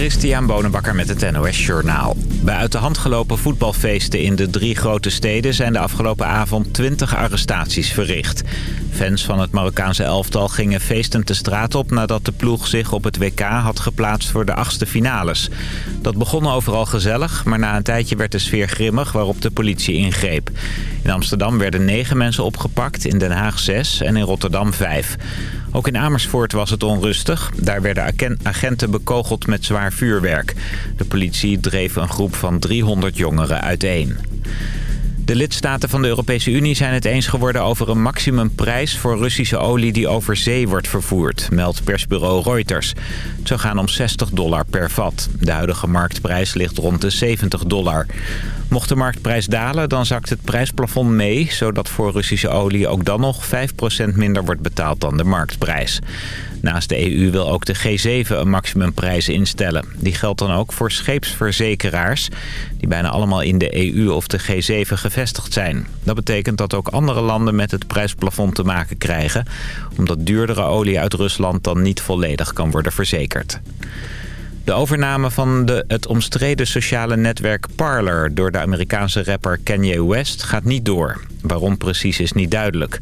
Christian Bonenbakker met het NOS Journaal. Bij uit de hand gelopen voetbalfeesten in de drie grote steden... zijn de afgelopen avond 20 arrestaties verricht. Fans van het Marokkaanse elftal gingen feestend de straat op... nadat de ploeg zich op het WK had geplaatst voor de achtste finales. Dat begon overal gezellig, maar na een tijdje werd de sfeer grimmig... waarop de politie ingreep. In Amsterdam werden negen mensen opgepakt, in Den Haag zes en in Rotterdam vijf. Ook in Amersfoort was het onrustig. Daar werden agenten bekogeld met zwaar vuurwerk. De politie dreef een groep van 300 jongeren uiteen. De lidstaten van de Europese Unie zijn het eens geworden over een maximumprijs voor Russische olie die over zee wordt vervoerd, meldt persbureau Reuters. Het zou gaan om 60 dollar per vat. De huidige marktprijs ligt rond de 70 dollar. Mocht de marktprijs dalen, dan zakt het prijsplafond mee... zodat voor Russische olie ook dan nog 5% minder wordt betaald dan de marktprijs. Naast de EU wil ook de G7 een maximumprijs instellen. Die geldt dan ook voor scheepsverzekeraars... die bijna allemaal in de EU of de G7 gevestigd zijn. Dat betekent dat ook andere landen met het prijsplafond te maken krijgen... omdat duurdere olie uit Rusland dan niet volledig kan worden verzekerd. De overname van de, het omstreden sociale netwerk Parler... door de Amerikaanse rapper Kanye West gaat niet door. Waarom precies is niet duidelijk.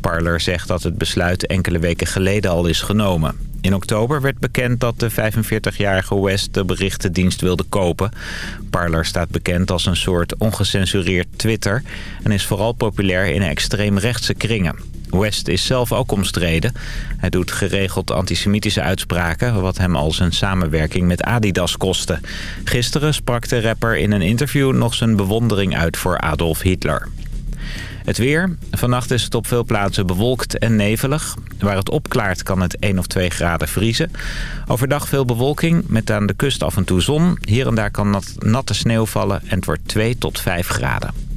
Parler zegt dat het besluit enkele weken geleden al is genomen. In oktober werd bekend dat de 45-jarige West de berichtendienst wilde kopen. Parler staat bekend als een soort ongecensureerd Twitter... en is vooral populair in extreemrechtse kringen. West is zelf ook omstreden. Hij doet geregeld antisemitische uitspraken... wat hem al zijn samenwerking met Adidas kostte. Gisteren sprak de rapper in een interview nog zijn bewondering uit voor Adolf Hitler. Het weer. Vannacht is het op veel plaatsen bewolkt en nevelig. Waar het opklaart kan het 1 of 2 graden vriezen. Overdag veel bewolking, met aan de kust af en toe zon. Hier en daar kan nat, natte sneeuw vallen en het wordt 2 tot 5 graden.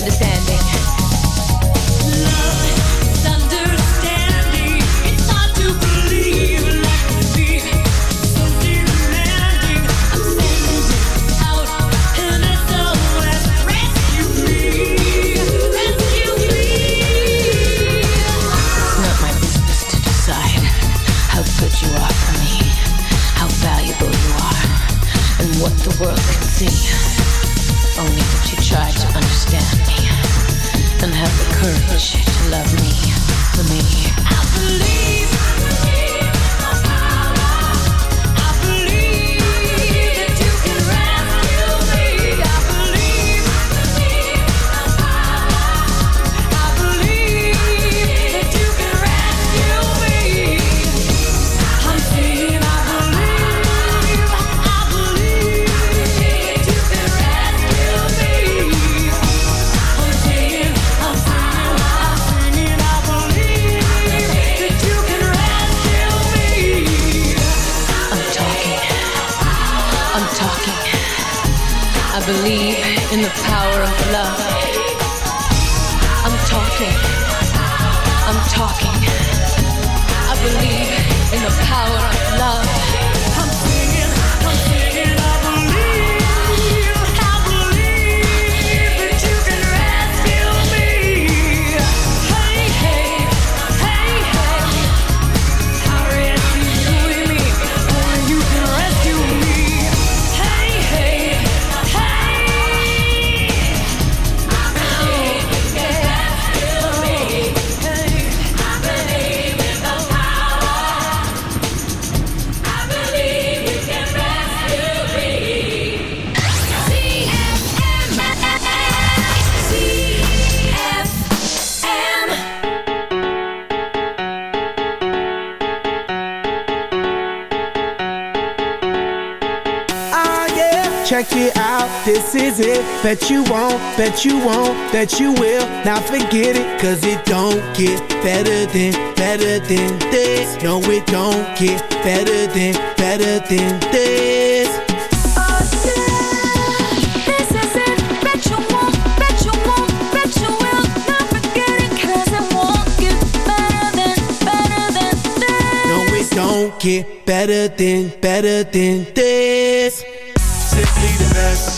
the. Is it. Bet you won't, bet you won't, that you will. Now forget it, cause it don't get better than, better than this. No, it don't get better than, better than this. Don't bet you will Not bet you will. Now forget it, cause I won't get better than, better than this. Simply the best.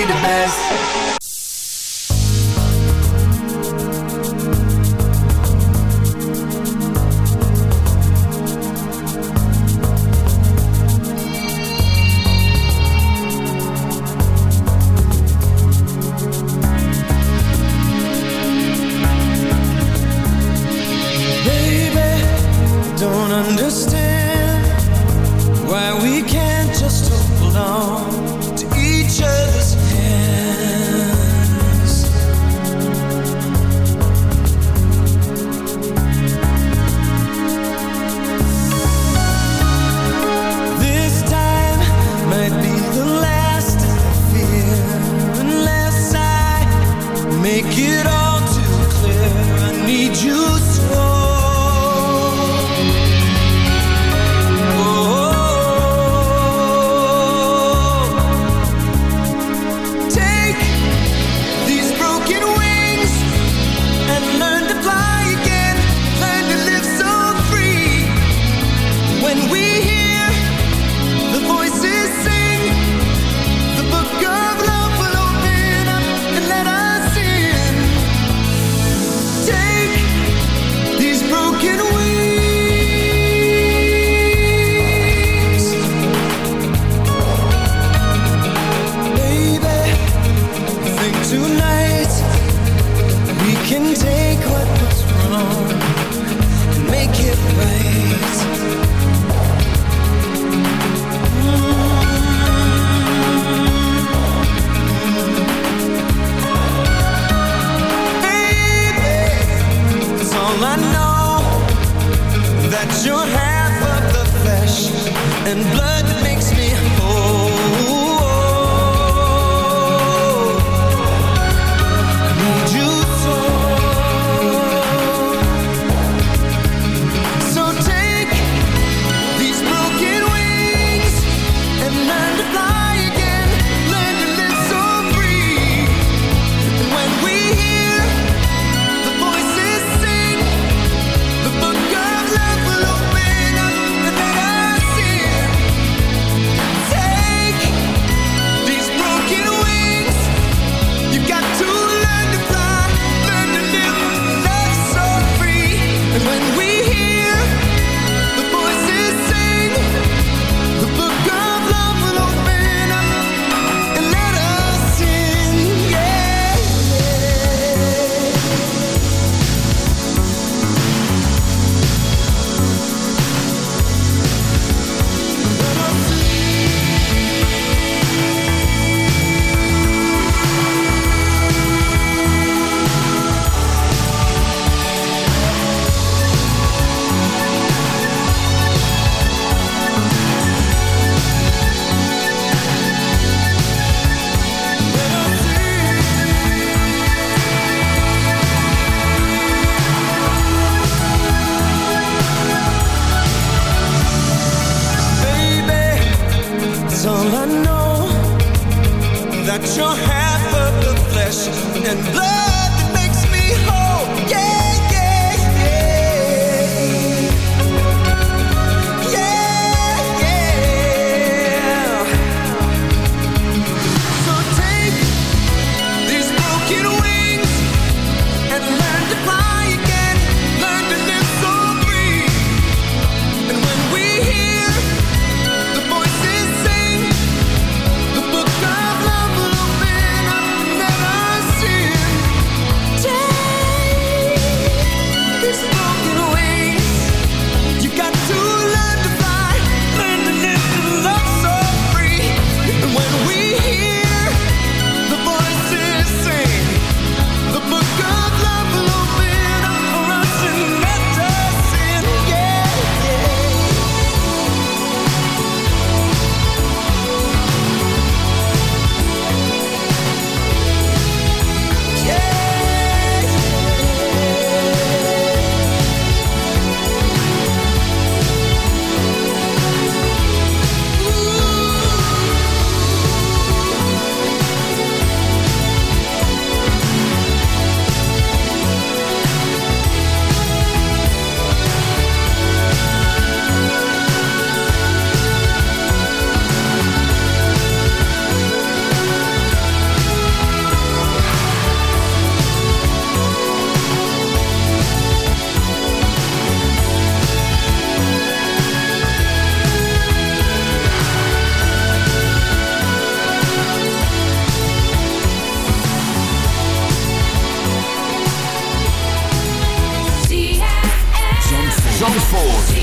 Simply the best. tonight. We can take what was wrong And make it right. You're half of the flesh and blood Force.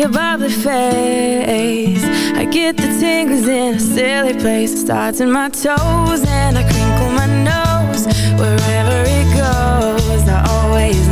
your bubbly face. I get the tingles in a silly place. It Starts in my toes and I crinkle my nose Wherever it goes, I always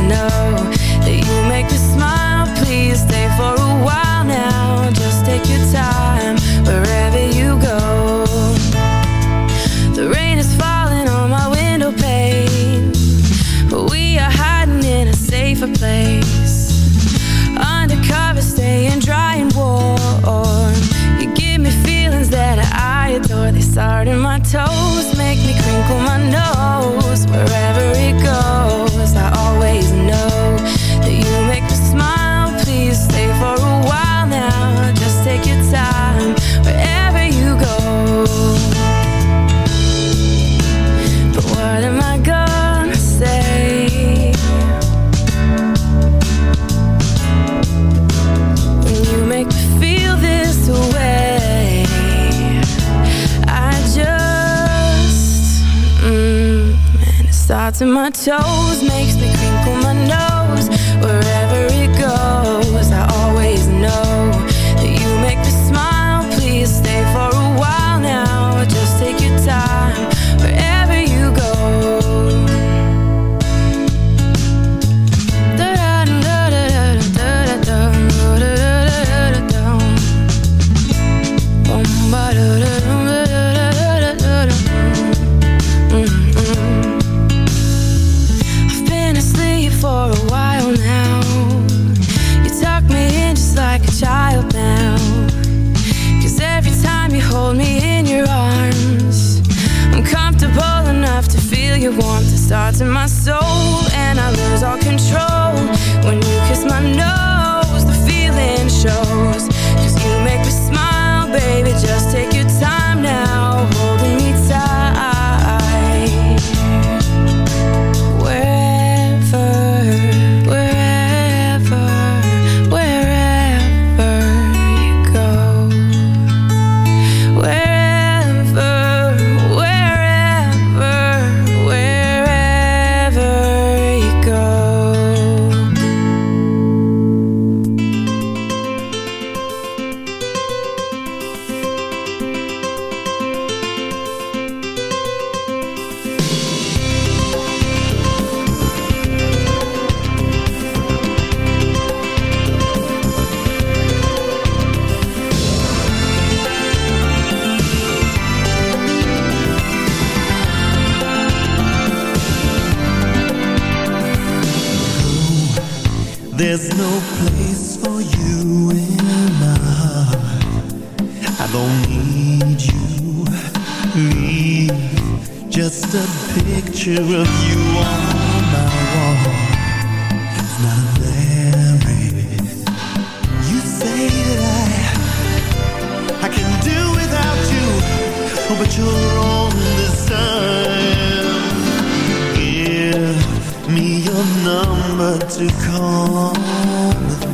to my toes, make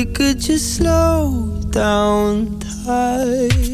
We could just slow down time.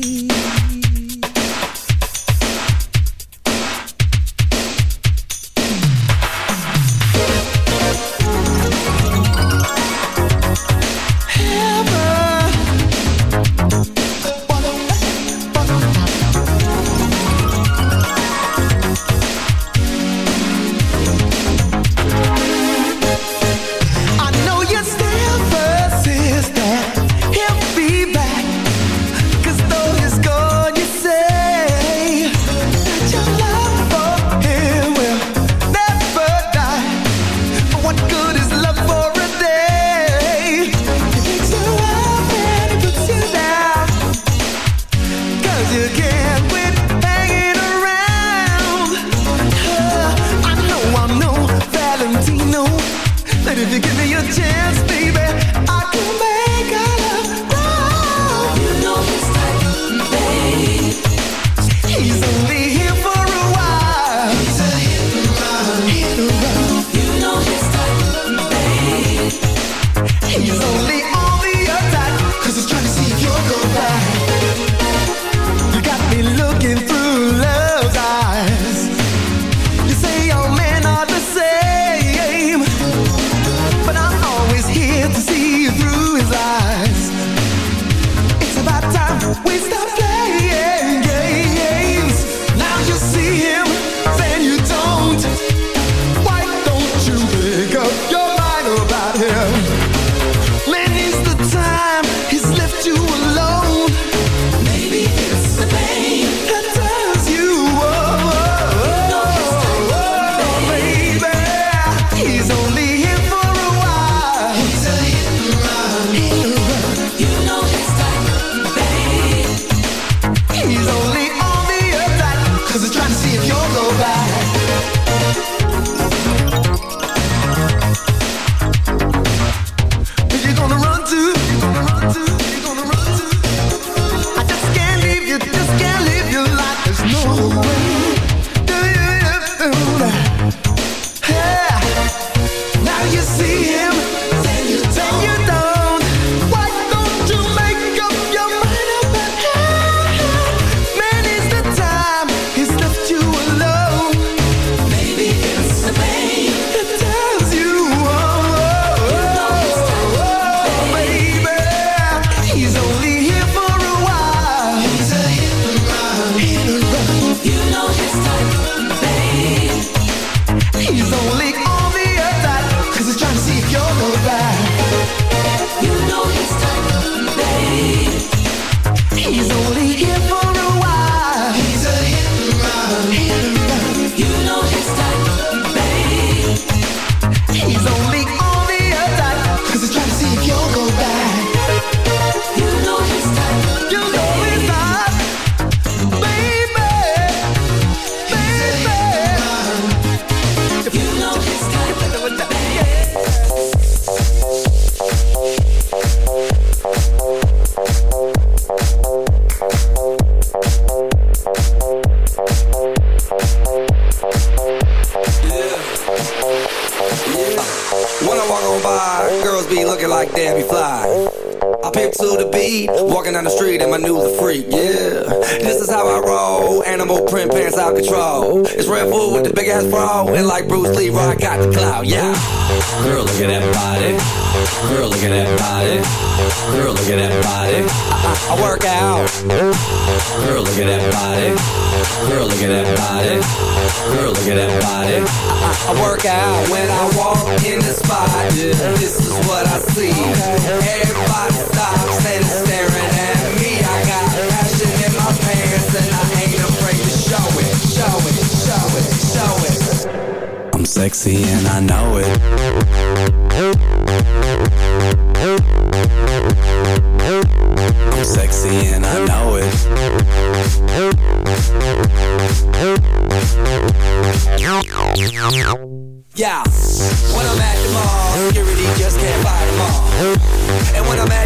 Down the street and my news a freak, yeah. This is how I roll, animal print pants out control. Red Bull with the big ass bra, and like Bruce Lee, I got the clout, yeah. Girl, look at that body. Girl, look at that body. Girl, look at that body. I, I, I work out. Girl, look at that body. Girl, look at that body. Girl, look at that body. I, I, work out when I walk in the spot. Yeah, this is what I see. Everybody stops and is staring at me. I got passion in my pants and I ain't afraid to show it, show it, I'm sexy and I know it. I'm sexy and I know it. Yeah, when I'm at the mall, security just can't buy them all. And when I'm at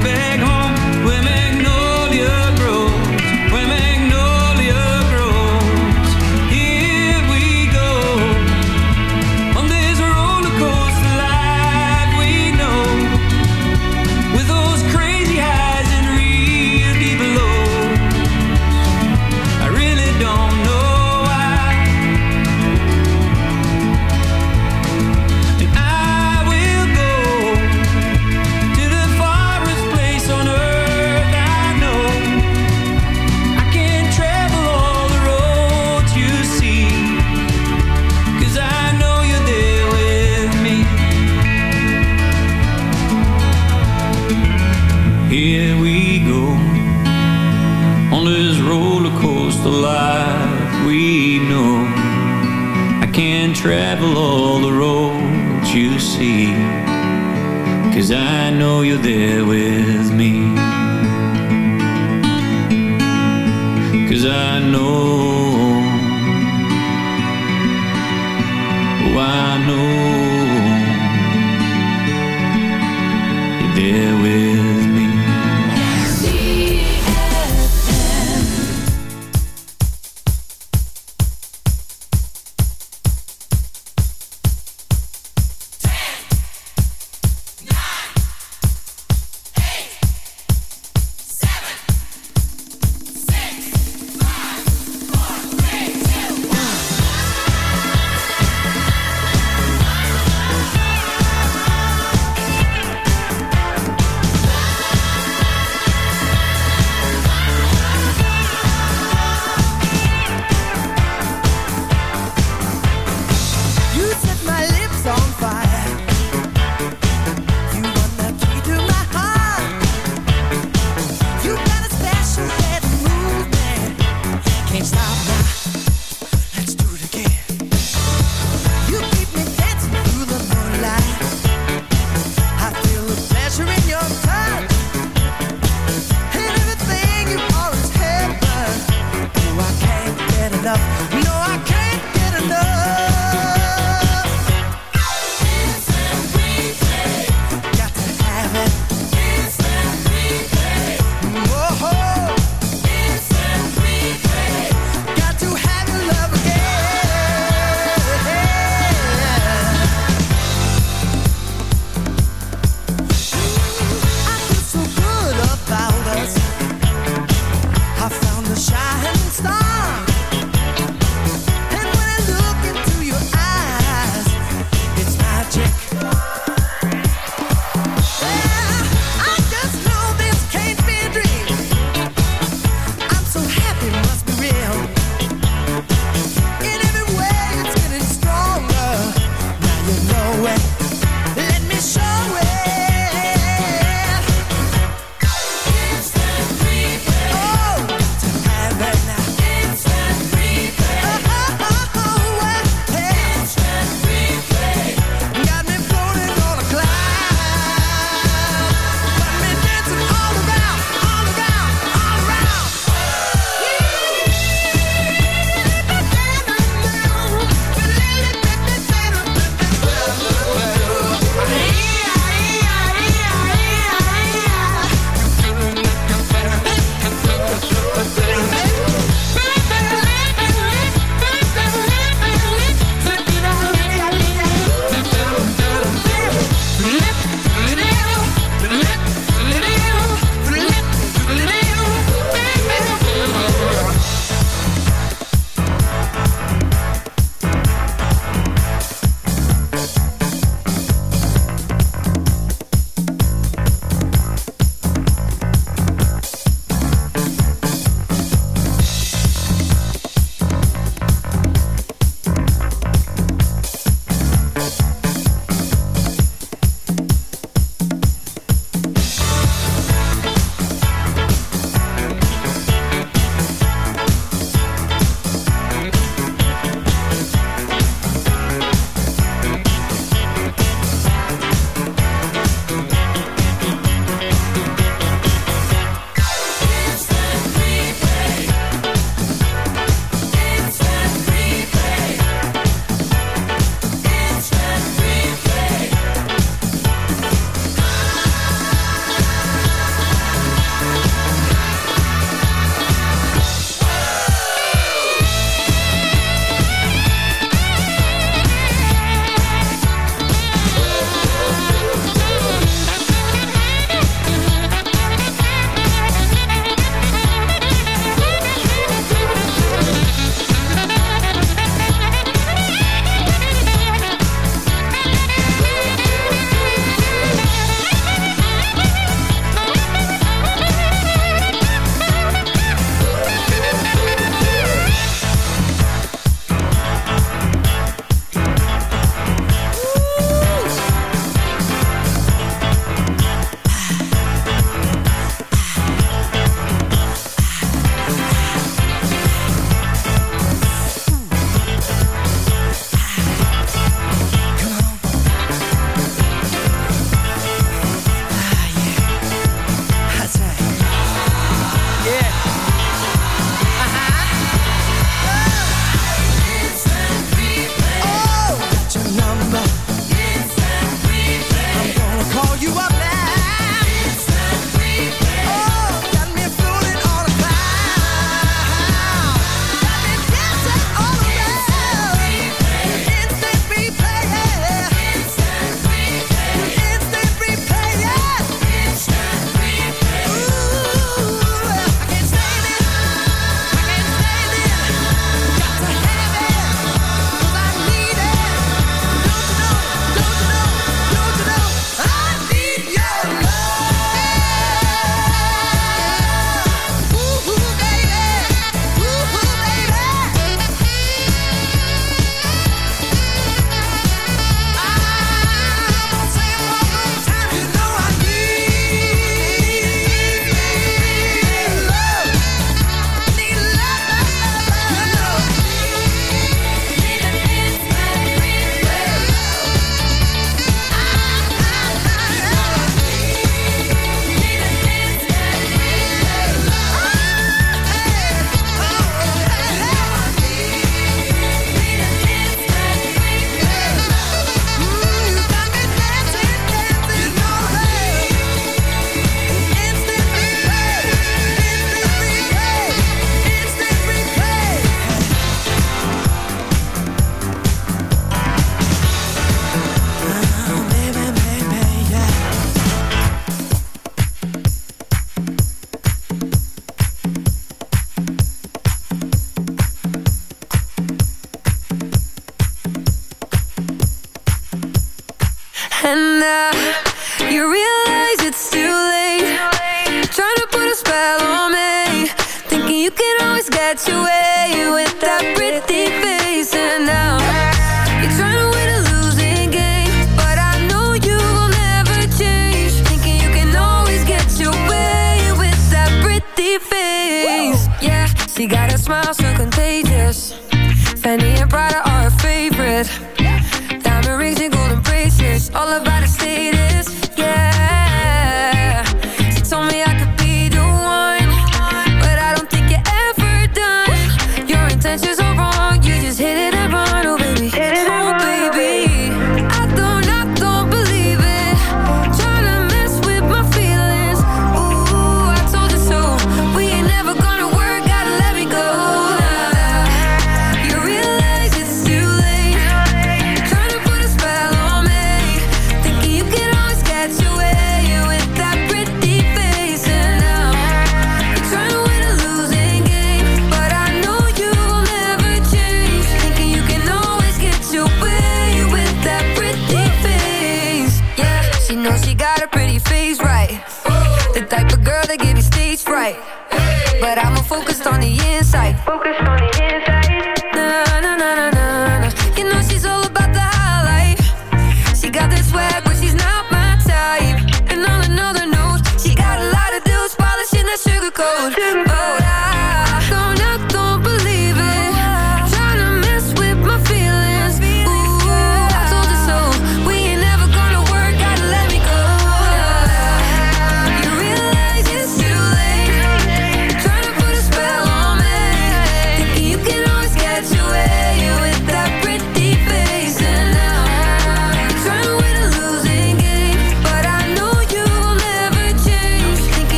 Find